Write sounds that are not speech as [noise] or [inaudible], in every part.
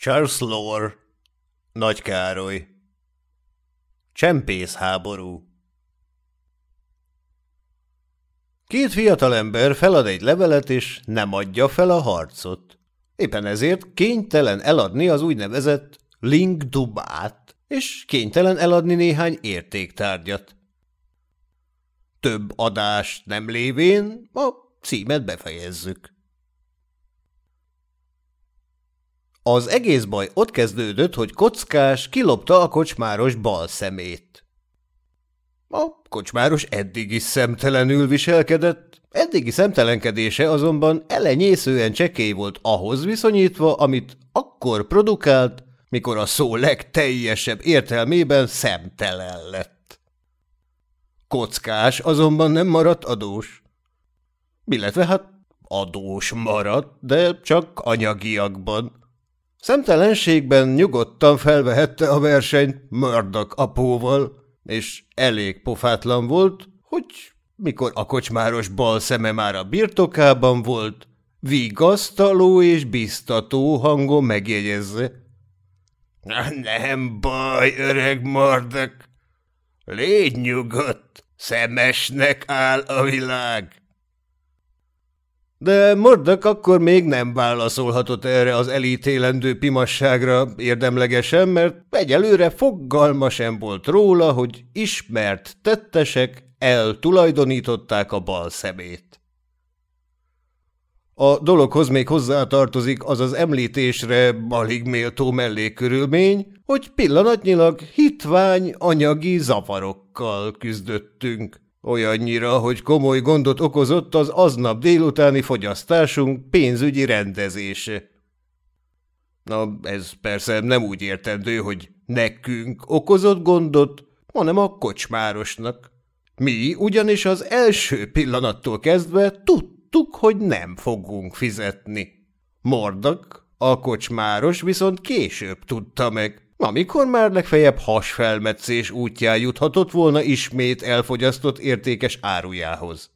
Charles Lore, Nagy Károly, Csempészháború Két fiatalember felad egy levelet, és nem adja fel a harcot. Éppen ezért kénytelen eladni az úgynevezett link dubát, és kénytelen eladni néhány értéktárgyat. Több adást nem lévén a címet befejezzük. Az egész baj ott kezdődött, hogy kockás kilopta a kocsmáros bal szemét. A kocsmáros eddig is szemtelenül viselkedett, eddigi szemtelenkedése azonban elenyészően csekély volt ahhoz viszonyítva, amit akkor produkált, mikor a szó legteljesebb értelmében szemtelen lett. Kockás azonban nem maradt adós. Illetve hát adós maradt, de csak anyagiakban. Szemtelenségben nyugodtan felvehette a versenyt Murdoch apóval, és elég pofátlan volt, hogy mikor a kocsmáros bal szeme már a birtokában volt, vigasztaló és biztató hangon megjegyezze. – Nem baj, öreg Murdoch, légy nyugodt, szemesnek áll a világ. De Mordok akkor még nem válaszolhatott erre az elítélendő pimasságra érdemlegesen, mert egyelőre foggalma sem volt róla, hogy ismert tettesek eltulajdonították a bal szemét. A dologhoz még hozzátartozik az az említésre alig méltó mellékkörülmény, hogy pillanatnyilag hitvány anyagi zavarokkal küzdöttünk. Olyannyira, hogy komoly gondot okozott az aznap délutáni fogyasztásunk pénzügyi rendezése. Na, ez persze nem úgy értendő, hogy nekünk okozott gondot, hanem a kocsmárosnak. Mi ugyanis az első pillanattól kezdve tudtuk, hogy nem fogunk fizetni. Mordak, a kocsmáros viszont később tudta meg, amikor már legfeljebb hasfelmetszés útján juthatott volna ismét elfogyasztott értékes árujához.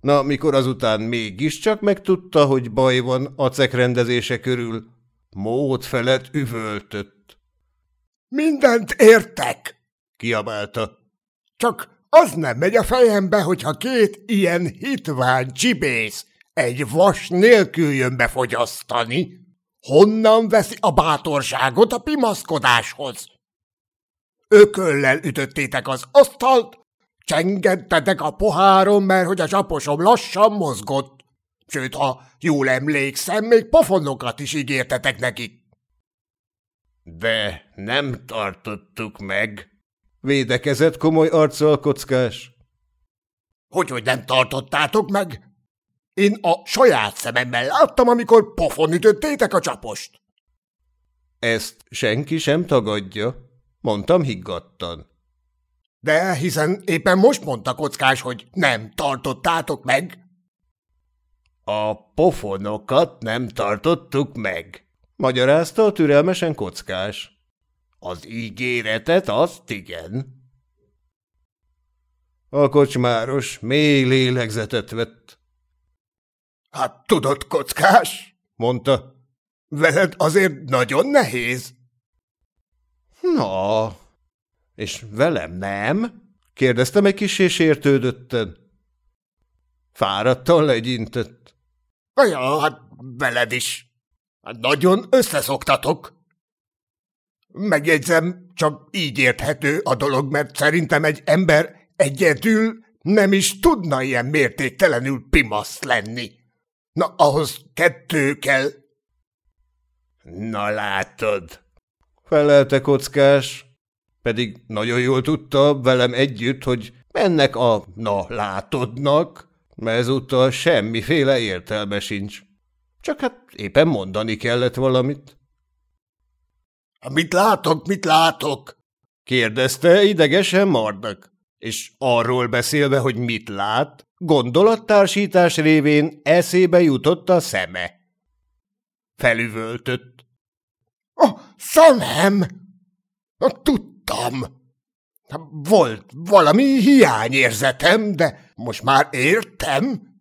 Na, mikor azután mégiscsak megtudta, hogy baj van a rendezése körül, mód felett üvöltött. – Mindent értek! – kiabálta. – Csak az nem megy a fejembe, hogyha két ilyen hitvány csibész egy vas nélkül jön befogyasztani. Honnan veszi a bátorságot a pimaszkodáshoz? Ököllel ütöttétek az asztalt, csengettetek a poháron, mert hogy a csaposom lassan mozgott. Sőt, ha jól emlékszem, még pofonokat is ígértetek nekik. De nem tartottuk meg, védekezett komoly arccal kockás. Hogy, hogy nem tartottátok meg? Én a saját szememmel láttam, amikor pofon ütöttétek a csapost. Ezt senki sem tagadja, mondtam higgadtan. De hiszen éppen most mondta kockás, hogy nem tartottátok meg. A pofonokat nem tartottuk meg, magyarázta a türelmesen kockás. Az ígéretet azt igen. A kocsmáros mély lélegzetet vett. Hát tudod, kockás, mondta, veled azért nagyon nehéz. Na, és velem nem? kérdeztem egy kis és értődötten. Fáradtan legyintett. Ja, hát veled is. Hát nagyon összeszoktatok. Megjegyzem, csak így érthető a dolog, mert szerintem egy ember egyedül nem is tudna ilyen mértéktelenül pimasz lenni. Na, ahhoz kettő kell. Na látod, felelte kockás, pedig nagyon jól tudta velem együtt, hogy ennek a na látodnak, mert ezúttal semmiféle értelme sincs. Csak hát éppen mondani kellett valamit. – Mit látok, mit látok? – kérdezte idegesen Mardak, és arról beszélve, hogy mit lát, Gondolattársítás révén eszébe jutott a szeme. Felüvöltött. A szemem! Tudtam! Volt valami hiányérzetem, de most már értem.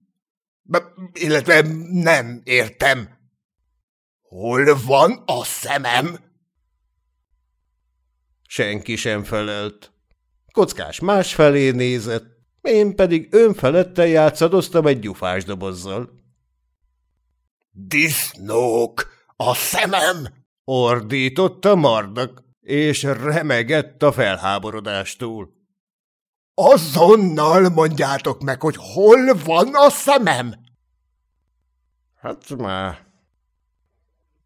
Illetve nem értem. Hol van a szemem? Senki sem felelt. Kockás másfelé nézett, én pedig önfelette játszadoztam egy gyufás dobozzal. Disznók, a szemem! Ordította Mardak, és remegett a felháborodástól. Azonnal mondjátok meg, hogy hol van a szemem! Hát már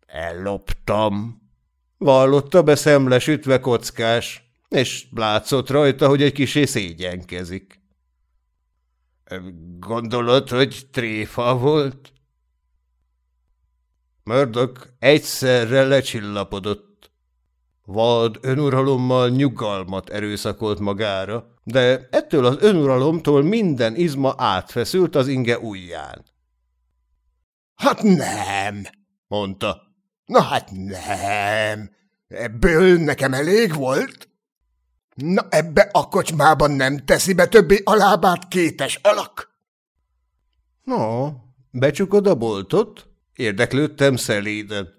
elloptam, vallotta be szemlesütve kockás, és látszott rajta, hogy egy kisé szégyenkezik. Gondolod, hogy tréfa volt? Mördök egyszerre lecsillapodott. Vad önuralommal nyugalmat erőszakolt magára, de ettől az önuralomtól minden izma átfeszült az inge ujján. Hát nem, mondta. Na hát nem, ebből nekem elég volt. Na ebbe a kocsmában nem teszi be többé a lábát kétes alak. No, becsukod a boltot? Érdeklődtem szelíden.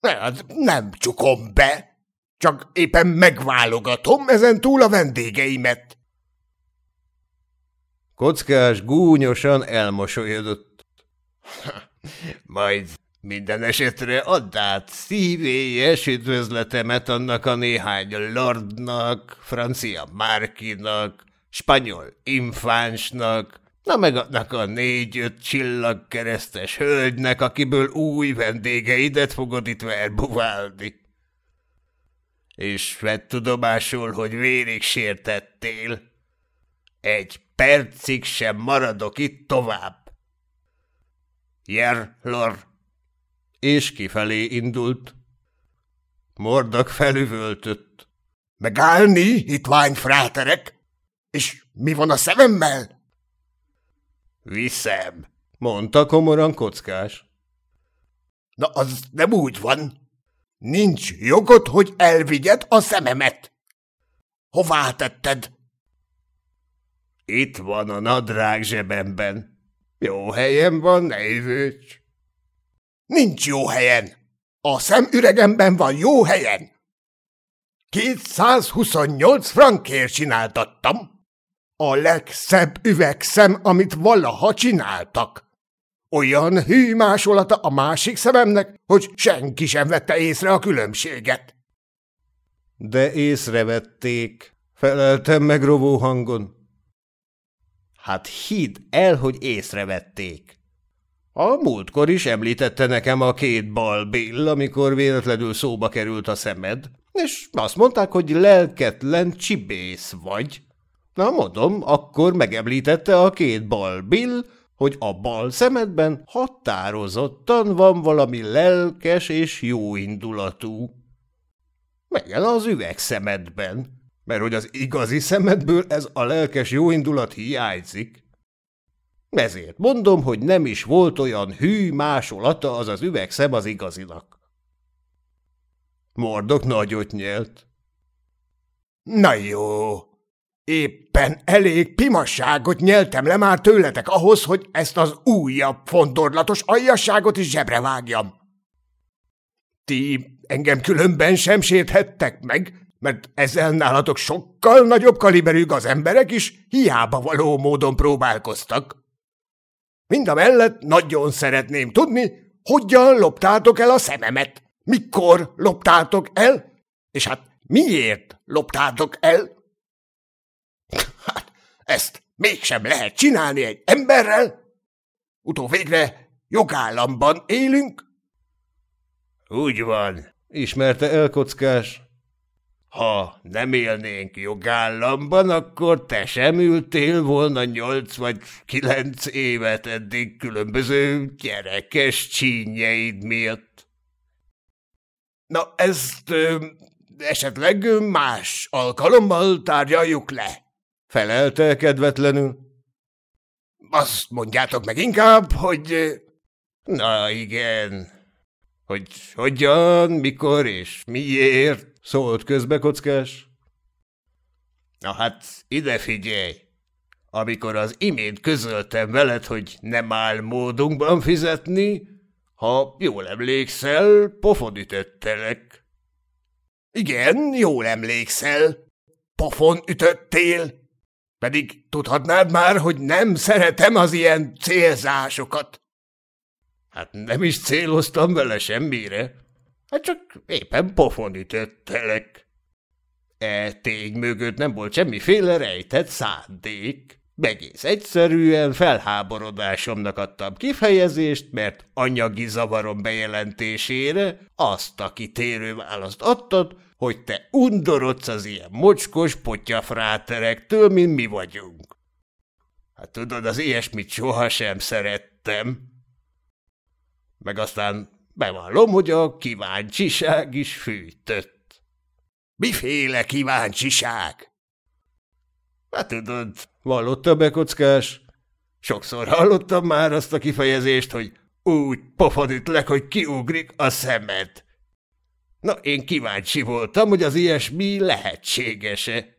Hát nem csukom be, csak éppen megválogatom ezen túl a vendégeimet. Kockás gúnyosan elmosolyodott. [laughs] Majd minden esetre add át szívélyes üdvözletemet annak a néhány lordnak, francia márkinak, spanyol infánsnak, na meg annak a négy-öt csillagkeresztes hölgynek, akiből új vendégeidet fogod itt verbuválni. És vett tudomásul, hogy vérig sértettél. Egy percig sem maradok itt tovább. Jer, lor, és kifelé indult. Mordak felüvöltött. Megállni, itt fráterek? És mi van a szememmel? Viszem, mondta komoran kockás. Na, az nem úgy van. Nincs jogod, hogy elvigyed a szememet. Hová tetted? Itt van a nadrág zsebemben. Jó helyen van, ne Nincs jó helyen. A szemüregemben van jó helyen. 228 frankért csináltattam. A legszebb üvegszem, amit valaha csináltak. Olyan hű másolata a másik szememnek, hogy senki sem vette észre a különbséget. De észrevették, feleltem meg rovó hangon. Hát hidd el, hogy észrevették. A múltkor is említette nekem a két bal Bill, amikor véletlenül szóba került a szemed, és azt mondták, hogy lelketlen csibész vagy. Na, mondom, akkor megemlítette a két bal Bill, hogy a bal szemedben határozottan van valami lelkes és jóindulatú. Megyen az üvegszemedben, mert hogy az igazi szemedből ez a lelkes jóindulat hiányzik. Ezért mondom, hogy nem is volt olyan hű másolata az az üvegszem az igazinak. Mordok nagyot nyelt. Na jó, éppen elég pimasságot nyeltem le már tőletek ahhoz, hogy ezt az újabb fondorlatos aljasságot is zsebre vágjam. Ti engem különben sem sérthettek meg, mert ezzel nálatok sokkal nagyobb kaliberű az emberek is hiába való módon próbálkoztak. Mind a mellett nagyon szeretném tudni, hogyan loptátok el a szememet, mikor loptátok el, és hát miért loptátok el? Hát ezt mégsem lehet csinálni egy emberrel. Utóvégre jogállamban élünk. Úgy van, ismerte elkockás. Ha nem élnénk jogállamban, akkor te sem ültél volna nyolc vagy kilenc évet eddig különböző gyerekes csínyeid miatt. Na, ezt ö, esetleg más alkalommal tárgyaljuk le, felelte kedvetlenül. Azt mondjátok meg inkább, hogy... Na igen, hogy hogyan, mikor és miért Szólt közbe kockás. Na hát, ide figyelj! Amikor az imént közöltem veled, hogy nem áll módunkban fizetni, Ha jól emlékszel, pofon ütöttelek. Igen, jól emlékszel. Pofon ütöttél. Pedig tudhatnád már, hogy nem szeretem az ilyen célzásokat. Hát nem is céloztam vele semmire. Hát csak éppen pofon ütöttelek. E tény mögött nem volt semmiféle rejtett szándék. Egész egyszerűen felháborodásomnak adtam kifejezést, mert anyagi zavarom bejelentésére azt a kitérő választ adtad, hogy te undorodsz az ilyen mocskos potyafráterektől, mint mi vagyunk. Hát tudod, az ilyesmit sohasem szerettem. Meg aztán bevallom, hogy a kíváncsiság is fűtött. Miféle kíváncsiság? Hát tudod, vallotta bekockás. Sokszor hallottam már azt a kifejezést, hogy úgy pofodítlek, hogy kiugrik a szemed. Na, én kíváncsi voltam, hogy az ilyesmi lehetséges-e.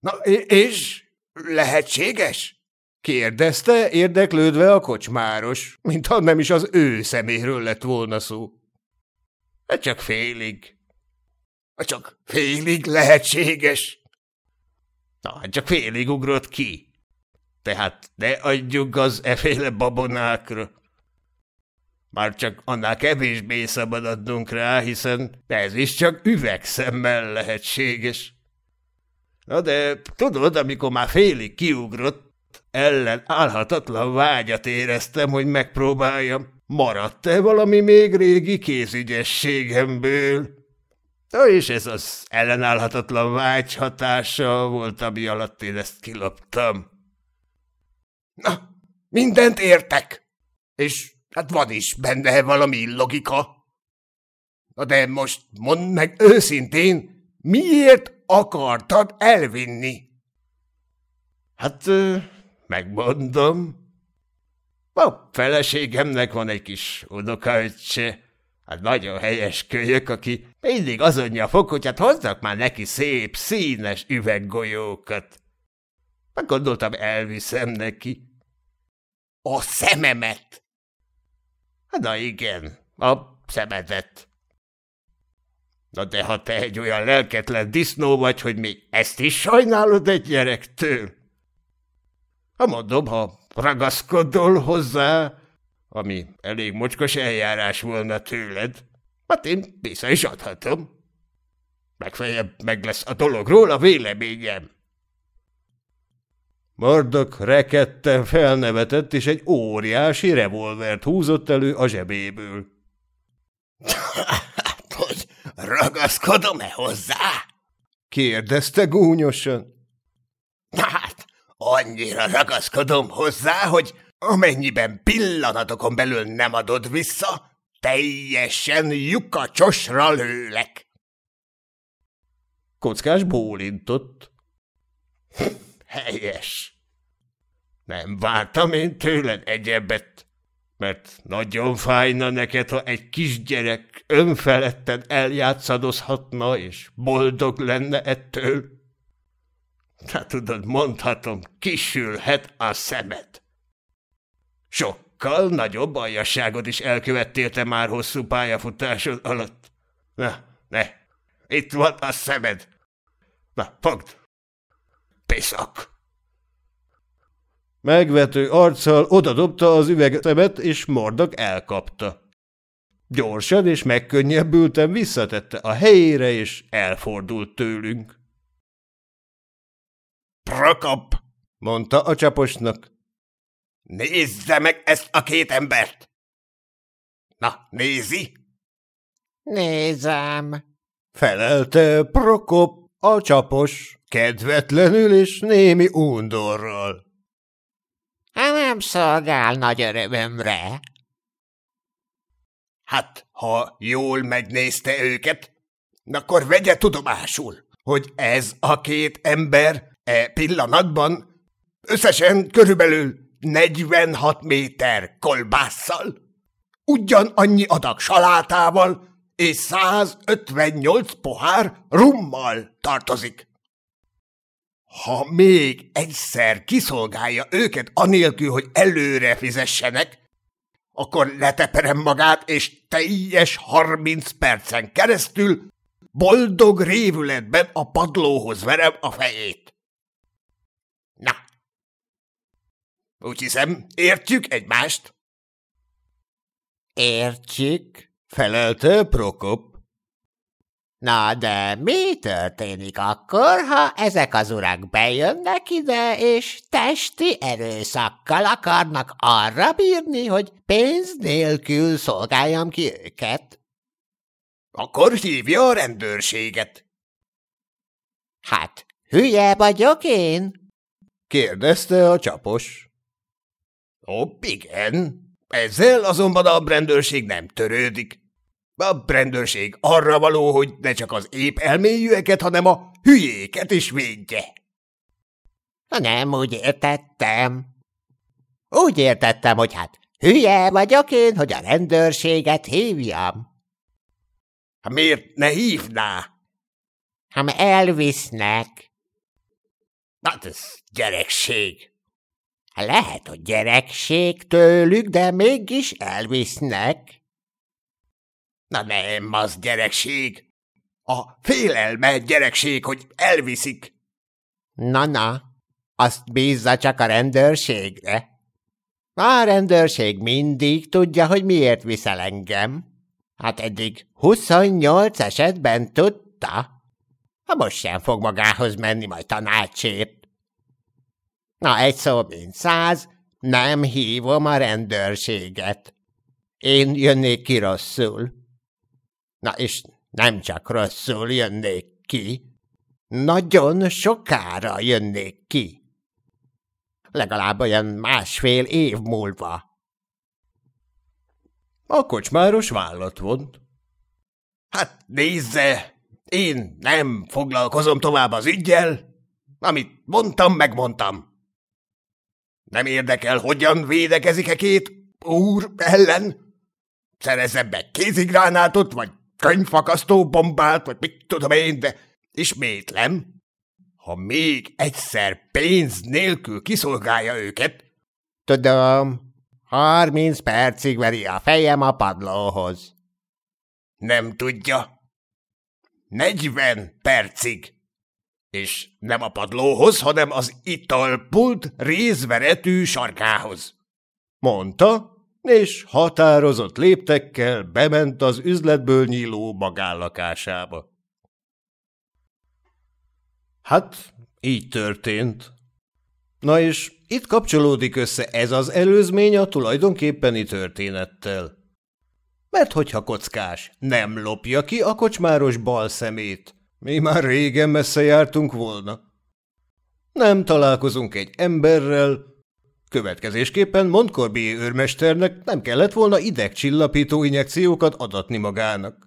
Na, és lehetséges? Kérdezte, érdeklődve a kocsmáros, mintha nem is az ő szeméről lett volna szó. Hát csak félig. Csak félig lehetséges. Na, hát csak félig ugrott ki. Tehát ne adjuk az eféle babonákra. Már csak annál kevésbé szabad adnunk rá, hiszen ez is csak üvegszemmel lehetséges. Na de tudod, amikor már félig kiugrott, ellen állhatatlan vágyat éreztem, hogy megpróbáljam. Maradt-e valami még régi kézügyességemből? És ez az ellenállhatatlan vágy hatása volt, ami alatt én ezt kiloptam. Na, mindent értek, és hát van is benne valami logika. Na de most mondd meg őszintén, miért akartad elvinni? Hát, megmondom. A feleségemnek van egy kis unokaöccse, Hát nagyon helyes kölyök, aki mindig azonja fog, hogy hát hozzak már neki szép, színes üveggolyókat. Meggondoltam, elviszem neki. A szememet? Hát na igen, a szemedet. Na de ha te egy olyan lelketlen disznó vagy, hogy még ezt is sajnálod egy gyerektől. Ha mondom, ha ragaszkodol hozzá, ami elég mocskos eljárás volna tőled, hát én vissza is adhatom. Megfeljebb meg lesz a dologról a véleményem. Mardok rekedten felnevetett, és egy óriási revolvert húzott elő a zsebéből. [laughs] Hogy ragaszkodom-e hozzá? kérdezte gúnyosan. Annyira ragaszkodom hozzá, hogy Amennyiben pillanatokon belül nem adod vissza, teljesen lyukacsosra lőlek. Kockás bólintott. [laughs] Helyes. Nem vártam én tőled egyebet, mert nagyon fájna neked, ha egy kisgyerek önfeledten eljátszadozhatna, és boldog lenne ettől. Hát tudod, mondhatom, kisülhet a szemed. Sokkal nagyobb aljasságot is elkövettél te már hosszú pályafutásod alatt. Na, ne, itt van a szemed. Na, fogd. Piszak. Megvető arccal odadobta az üvegetemet, és Mordok elkapta. Gyorsan és megkönnyebbülten visszatette a helyére, és elfordult tőlünk. Prokop, mondta a csaposnak. Nézze meg ezt a két embert! Na, nézi? Nézem, felelte Prokop, a csapos, kedvetlenül és némi undorral. Nem szolgál nagy örömömre. Hát, ha jól megnézte őket, akkor vegye tudomásul, hogy ez a két ember e pillanatban összesen körülbelül 46 méter kolbásszal, ugyanannyi adag salátával és 158 pohár rummal tartozik. Ha még egyszer kiszolgálja őket anélkül, hogy előre fizessenek, akkor leteperem magát, és teljes harminc percen keresztül boldog révületben a padlóhoz verem a fejét. Na, úgy hiszem, értjük egymást? Értjük, felelte Prokop. Na de mi történik akkor, ha ezek az urak bejönnek ide, és testi erőszakkal akarnak arra bírni, hogy pénz nélkül szolgáljam ki őket? Akkor hívja a rendőrséget. Hát, hülye vagyok én? kérdezte a csapos. Ó, igen, ezzel azonban a rendőrség nem törődik. A rendőrség arra való, hogy ne csak az épp elmélyűeket, hanem a hülyéket is védje. Nem úgy értettem. Úgy értettem, hogy hát hülye vagyok én, hogy a rendőrséget hívjam. Ha miért ne hívná? Ha elvisznek. Hát ez gyerekség. Lehet, hogy gyerekség tőlük, de mégis elvisznek. Na nem, az gyerekség. A félelme gyerekség, hogy elviszik. Na-na, azt bízza csak a rendőrségre. A rendőrség mindig tudja, hogy miért viszel engem. Hát eddig 28 esetben tudta. Ha most sem fog magához menni majd tanácsért. Na, egy szó mint száz, nem hívom a rendőrséget. Én jönnék ki rosszul. Na, és nem csak rosszul jönnék ki, nagyon sokára jönnék ki. Legalább olyan másfél év múlva. A kocsmáros vállat vont. Hát nézze, én nem foglalkozom tovább az ügyjel. Amit mondtam, megmondtam. Nem érdekel, hogyan védekezik-e két úr ellen? Szerezze be kézigránátot, vagy könyvfakasztó bombát, vagy mit tudom én, de ismétlem, ha még egyszer pénz nélkül kiszolgálja őket. Tudom, harminc percig veri a fejem a padlóhoz. Nem tudja. Negyven percig és nem a padlóhoz, hanem az italpult részveretű sarkához. Mondta, és határozott léptekkel bement az üzletből nyíló magállakásába. Hát, így történt. Na és itt kapcsolódik össze ez az előzmény a tulajdonképpeni történettel. Mert hogyha kockás nem lopja ki a kocsmáros bal szemét, mi már régen messze jártunk volna. Nem találkozunk egy emberrel, következésképpen Montcorbier őrmesternek nem kellett volna idegcsillapító injekciókat adatni magának.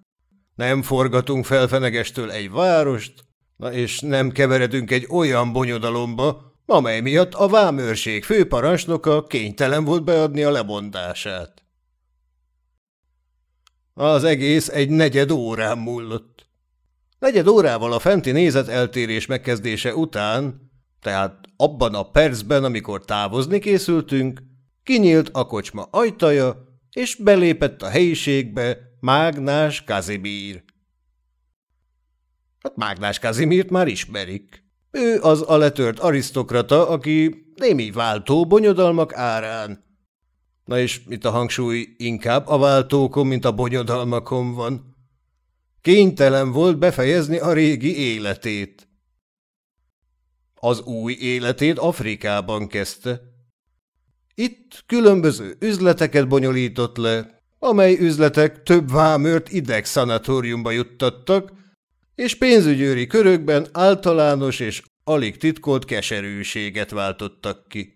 Nem forgatunk felfenegestől egy várost, na és nem keveredünk egy olyan bonyodalomba, amely miatt a vámőrség főparancsnoka kénytelen volt beadni a lebondását. Az egész egy negyed órán múlott. Negyed órával a fenti nézet eltérés megkezdése után, tehát abban a percben, amikor távozni készültünk, kinyílt a kocsma ajtaja, és belépett a helyiségbe Mágnás Kazimír. Hát Mágnás Kazimírt már ismerik. Ő az a letört arisztokrata, aki némi váltó bonyodalmak árán. Na és itt a hangsúly inkább a váltókon, mint a bonyodalmakon van. Kénytelen volt befejezni a régi életét. Az új életét Afrikában kezdte. Itt különböző üzleteket bonyolított le, amely üzletek több vámört ideg szanatóriumba juttattak, és pénzügyőri körökben általános és alig titkolt keserűséget váltottak ki.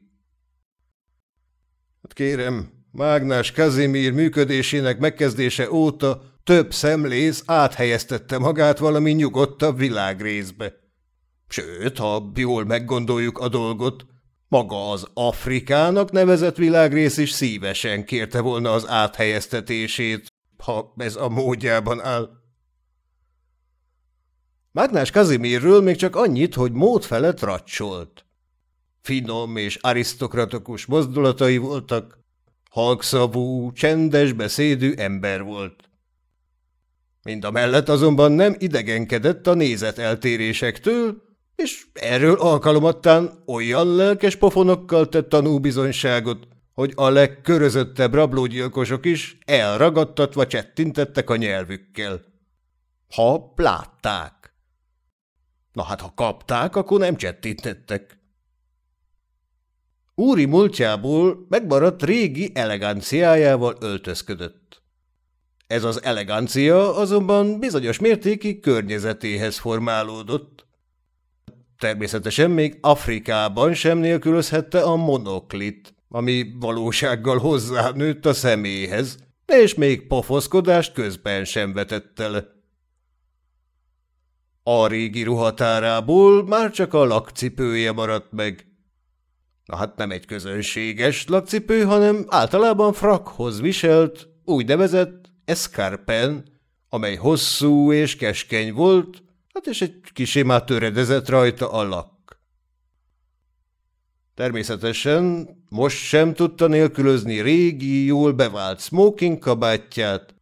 Hát kérem, Mágnás Kazimír működésének megkezdése óta több szemlész áthelyeztette magát valami nyugodtabb világrészbe. Sőt, ha jól meggondoljuk a dolgot, maga az Afrikának nevezett világrész is szívesen kérte volna az áthelyeztetését, ha ez a módjában áll. Mágnás Kazimirről még csak annyit, hogy mód felett racsolt. Finom és arisztokratikus mozdulatai voltak, halkszavú, csendes beszédű ember volt. Mind a mellett azonban nem idegenkedett a nézeteltérésektől, és erről alkalomattán olyan lelkes pofonokkal tett tanúbizonyságot, hogy a legkörözöttebb rablógyilkosok is elragadtatva csettintettek a nyelvükkel. Ha látták. Na hát, ha kapták, akkor nem csettintettek. Úri múltjából megmaradt régi eleganciájával öltözködött. Ez az elegancia azonban bizonyos mértékig környezetéhez formálódott. Természetesen még Afrikában sem nélkülözhette a monoklit, ami valósággal hozzánőtt a személyhez, és még pofoszkodást közben sem vetette le. A régi ruhatárából már csak a lakcipője maradt meg. Na hát nem egy közönséges lakcipő, hanem általában frakhoz viselt, úgynevezett escarpen, amely hosszú és keskeny volt, hát és egy kicsi már töredezett rajta a lak. Természetesen most sem tudta nélkülözni régi, jól bevált smoking kabátját,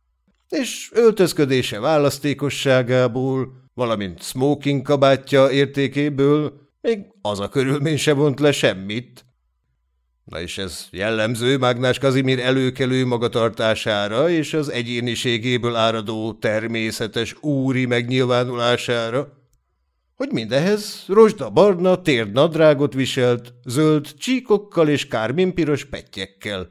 és öltözködése választékosságából, valamint smoking kabátja értékéből még az a körülmény se vont le semmit. Na és ez jellemző Mágnás Kazimír előkelő magatartására és az egyéniségéből áradó természetes úri megnyilvánulására, hogy mindehez rozsda-barna térdnadrágot viselt, zöld csíkokkal és kárminpiros pettyekkel.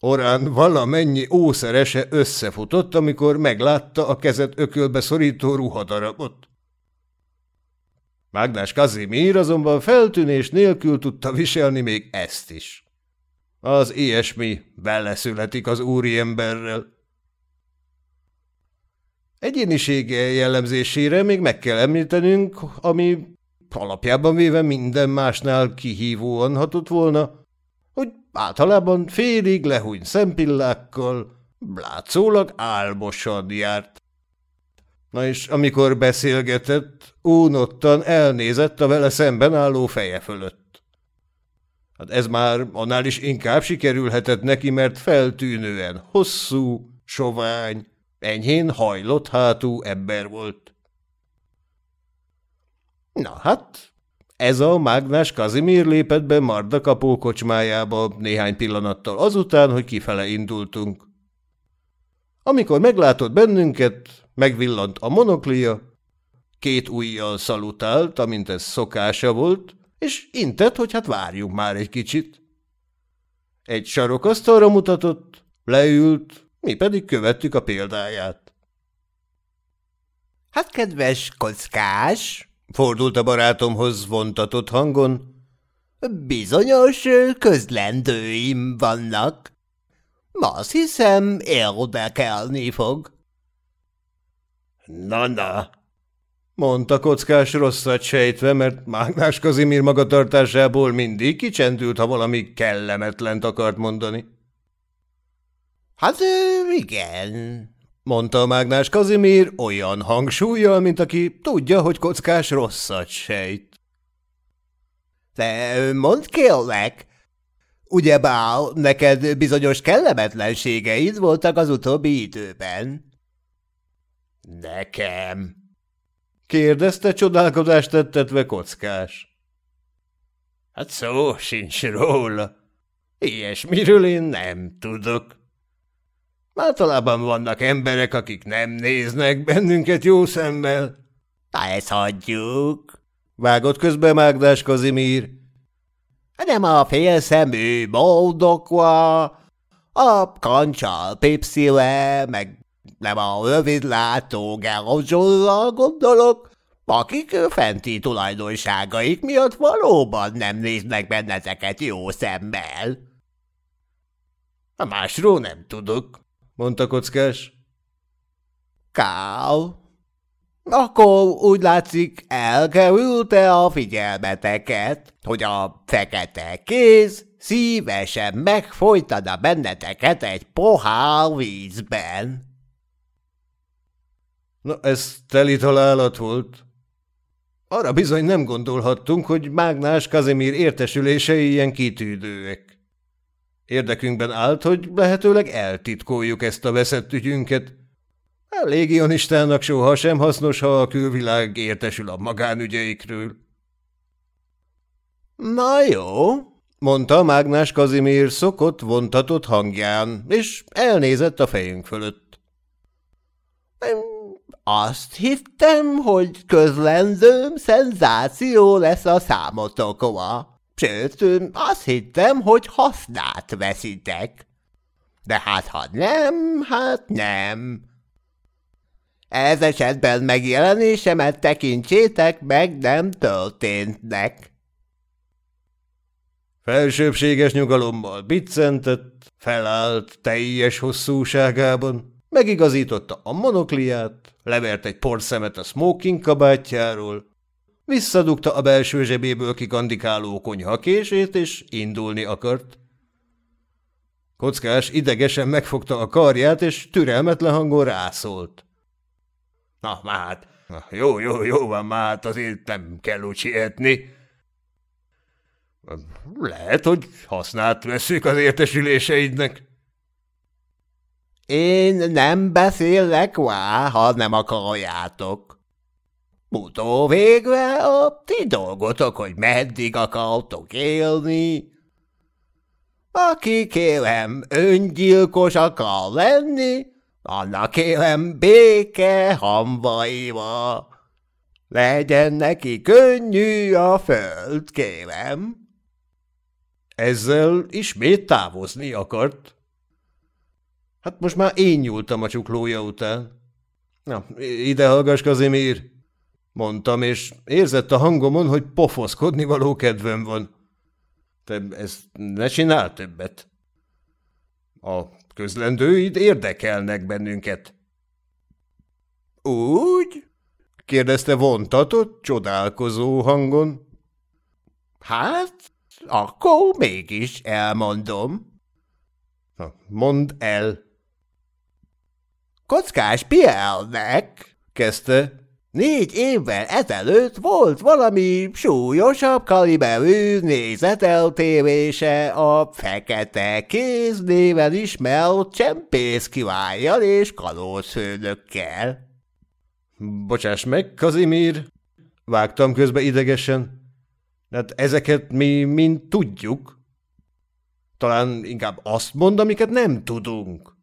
Orán valamennyi ószerese összefutott, amikor meglátta a kezet ökölbe szorító ruhadarabot. Mágnás Kazimír azonban feltűnés nélkül tudta viselni még ezt is. Az ilyesmi beleszületik az úriemberrel. Egyénisége jellemzésére még meg kell említenünk, ami alapjában véve minden másnál kihívóan hatott volna, hogy általában félig lehúny szempillákkal, látszólag álmosan járt. Na és amikor beszélgetett, únottan elnézett a vele szemben álló feje fölött. Hát ez már annál is inkább sikerülhetett neki, mert feltűnően hosszú, sovány, Enyhén hajlott hátú ember volt. Na hát, ez a mágnás Kazimír lépett be Marda kapó kocsmájába néhány pillanattal azután, hogy kifele indultunk. Amikor meglátott bennünket, megvillant a monoklia, két ujjal szalutált, amint ez szokása volt, és intett, hogy hát várjunk már egy kicsit. Egy sarokasztalra mutatott, leült, mi pedig követtük a példáját. Hát, kedves kockás, fordult a barátomhoz vontatott hangon, bizonyos közlendőim vannak. Azt hiszem, érdekelni fog. Na-na, mondta kockás rosszat sejtve, mert Mágnás Kazimír magatartásából mindig kicsendült, ha valami kellemetlent akart mondani. Hát igen, mondta a mágnás Kazimír olyan hangsúlyjal, mint aki tudja, hogy kockás rosszat sejt. De mondd kérlek, ugyebár neked bizonyos kellemetlenségeid voltak az utóbbi időben. Nekem? kérdezte csodálkozást tettetve kockás. Hát szó sincs róla. Ilyesmiről én nem tudok. Általában vannak emberek, akik nem néznek bennünket jó szemmel. Na ezt hagyjuk, vágott közbe Mágdás Kazimír. Nem a félszemű boldogva, a kancsal pipszile, meg nem a rövidlátó gerozsollal gondolok, akik fenti tulajdonságaik miatt valóban nem néznek benneteket jó szemmel. A másról nem tudok, mondta kockás. Kál. Akkor úgy látszik, elkerülte a figyelmeteket, hogy a fekete kéz szívesen megfojtana benneteket egy pohár vízben. Na, ez teli találat volt. Arra bizony nem gondolhattunk, hogy Mágnás Kazimír értesülései ilyen kitűdőek. Érdekünkben állt, hogy lehetőleg eltitkoljuk ezt a veszett ügyünket. A légionistának soha sem hasznos, ha a külvilág értesül a magánügyeikről. Na jó, mondta Mágnás Kazimír szokott, vontatott hangján, és elnézett a fejünk fölött. Azt hittem, hogy közlendőm szenzáció lesz a számotokva. Sőt, azt hittem, hogy hasznát veszitek. De hát ha nem, hát nem. Ez esetben megjelenésemet tekintsétek meg nem történtnek. Felsőbséges nyugalommal biccentett, felállt teljes hosszúságában, megigazította a monokliát, levert egy porszemet a smoking kabátjáról, visszadugta a belső zsebéből kikandikáló konyhakését, és indulni akart. Kockás idegesen megfogta a karját, és türelmetlen hangon rászólt. – Na, hát, jó, jó, jó van, hát azért nem kell úgy sietni. Lehet, hogy hasznát veszük az értesüléseidnek. Én nem beszélek vá, ha nem akarjátok. Utó végre a ti dolgotok, hogy meddig akartok élni. Aki kérem öngyilkos akar lenni, annak kérem béke hamvaiva. Legyen neki könnyű a föld, kérem. Ezzel ismét távozni akart. Hát most már én nyúltam a csuklója után. Na, ide hallgass, Kazimír! Mondtam, és érzett a hangomon, hogy pofoszkodni való kedvem van. Te ezt ne csinál többet. A közlendőid érdekelnek bennünket. Úgy? kérdezte vontatott, csodálkozó hangon. Hát, akkor mégis elmondom. Na, mondd el. Kockás Pielnek, kezdte, négy évvel ezelőtt volt valami súlyosabb kaliberű nézeteltérése a fekete kéz néven ismert csempész királyjal és kalózfőnökkel. Bocsáss meg, Kazimír, vágtam közbe idegesen. Hát ezeket mi mind tudjuk. Talán inkább azt mond, amiket nem tudunk.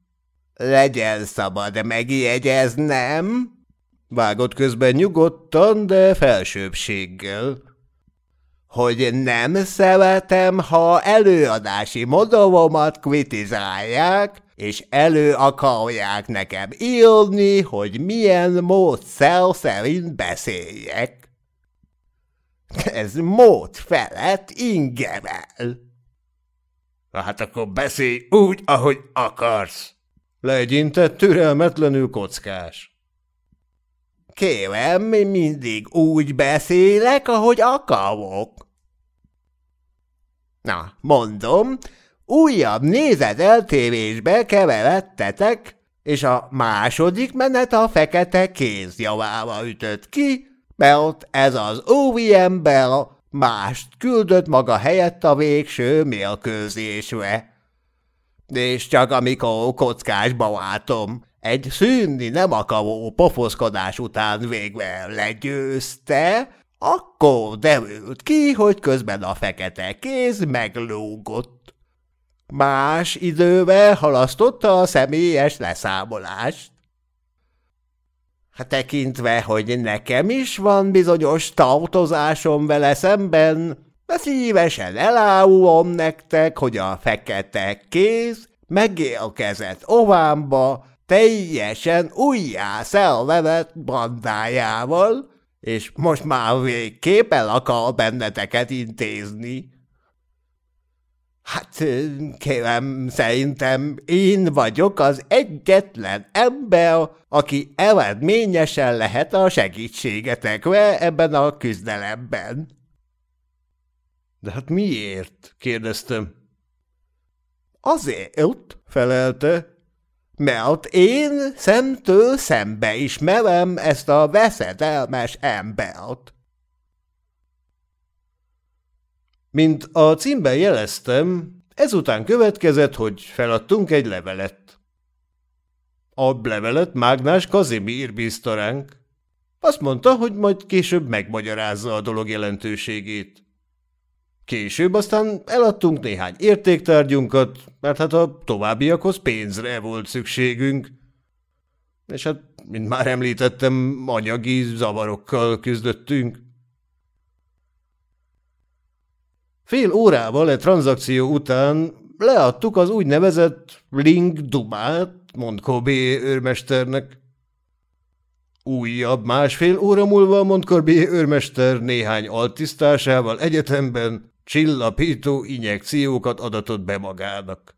Legyen szabad megjegyeznem, vágott közben nyugodtan, de felsőbbséggel. Hogy nem szeretem, ha előadási modoromat kritizálják, és elő akarják nekem írni, hogy milyen módszer szerint beszéljek. Ez mód felett ingerel. Hát akkor beszélj úgy, ahogy akarsz. Legyintett türelmetlenül kockás. Kérem, mindig úgy beszélek, ahogy akarok. Na, mondom, újabb nézeteltérésbe keveredtetek, és a második menet a fekete kézjavával ütött ki, mert ez az ember mást küldött maga helyett a végső mélkőzésre. És csak amikor kockásba váltom, egy szűnni nem akaró pofoszkodás után végre legyőzte, akkor derült ki, hogy közben a fekete kéz meglógott. Más idővel halasztotta a személyes leszámolást. Hát tekintve, hogy nekem is van bizonyos tartozásom vele szemben, de szívesen elárulom nektek, hogy a fekete kéz megélkezett Ovámba teljesen újjá szellevet bandájával, és most már végképp el akar benneteket intézni. Hát kérem, szerintem én vagyok az egyetlen ember, aki eredményesen lehet a segítségetekre ebben a küzdelemben. De hát miért? kérdeztem. Azért, felelte, mert én szemtől szembe ismerem ezt a veszedelmes embert. Mint a címben jeleztem, Ezután következett, hogy feladtunk egy levelet. A levelet Mágnás Kazimír bízta ránk. Azt mondta, hogy majd később megmagyarázza a dolog jelentőségét. Később aztán eladtunk néhány értéktárgyunkat, mert hát a továbbiakhoz pénzre volt szükségünk. És hát, mint már említettem, anyagi zavarokkal küzdöttünk. Fél órával egy tranzakció után leadtuk az úgynevezett Link Dumát Montcorbier őrmesternek. Újabb másfél óra múlva Montcorbier őrmester néhány altisztásával egyetemben csillapító injekciókat adatott be magának.